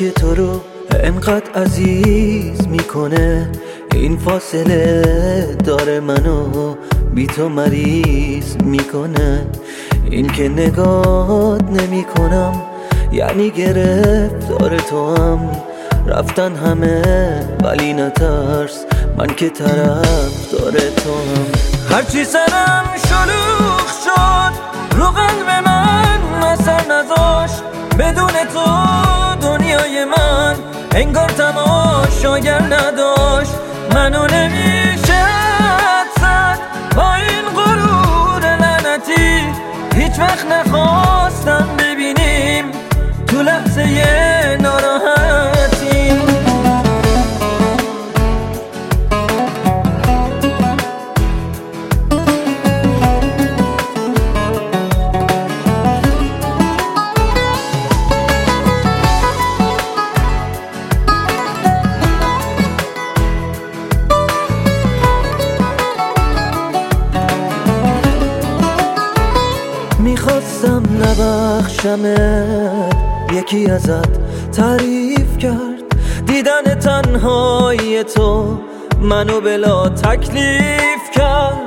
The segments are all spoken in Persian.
که تو رو انقدر عزیز می‌کنه. این فاصله داره منو بی تو مریض می‌کنه. این که نگات نمی‌کنم یعنی گرفتار تو هم رفتن همه ولی نترس من که طرف داره تو هم هرچی سرم شلوغ شد انگار تماشاگر نداشت. منو نمیشه زد با این غرور لعنتی هیچ وقت نخواستم ببینیم. تو لحظه ناراحتی نبخشمت یکی ازت تعریف کرد. دیدن تنهایی تو منو بلا تکلیف کرد.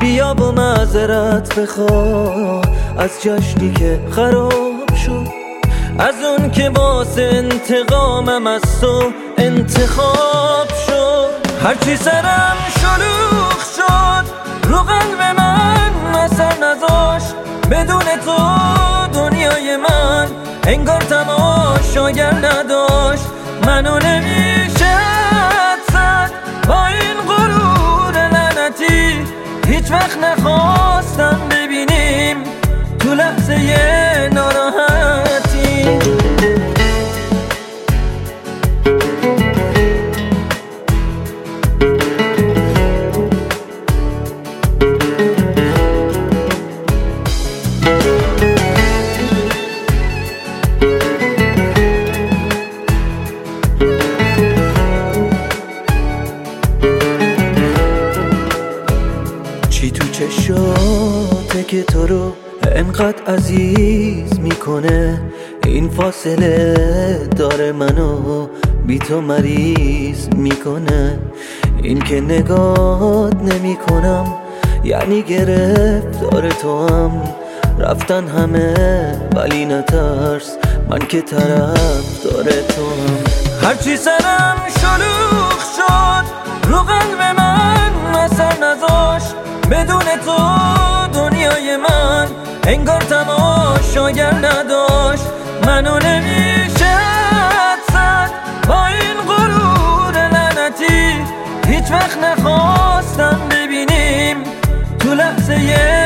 بیا با معذرت بخوا از جشنی که خراب شد. از اون که واسه انتقامم از تو انتخاب شد. هرچی سرم شلوغ شد رو قلب انگار تماشاگر نداشت. منو نمیشه زد با این غرور لعنتی. هیچ وقت نخواستم ببینیم تو لحظه ناراحتی. چی تو چشاته که تو رو انقدر عزیز می‌کنه؟ این فاصله داره منو بی تو مریض می‌کنه. این که نگات نمی‌کنم یعنی گرفتار تو هم رفتن همه ولی نترس من که طرف داره تو هم هرچی سرم شلوغ شد رو قلب من اثر نذاشت. بدون تو دنیای من انگار تماشاگر نداشت. منو نمیشه زد با این غرور لعنتی هیچ وقت نخواستم ببینیم تو لحظه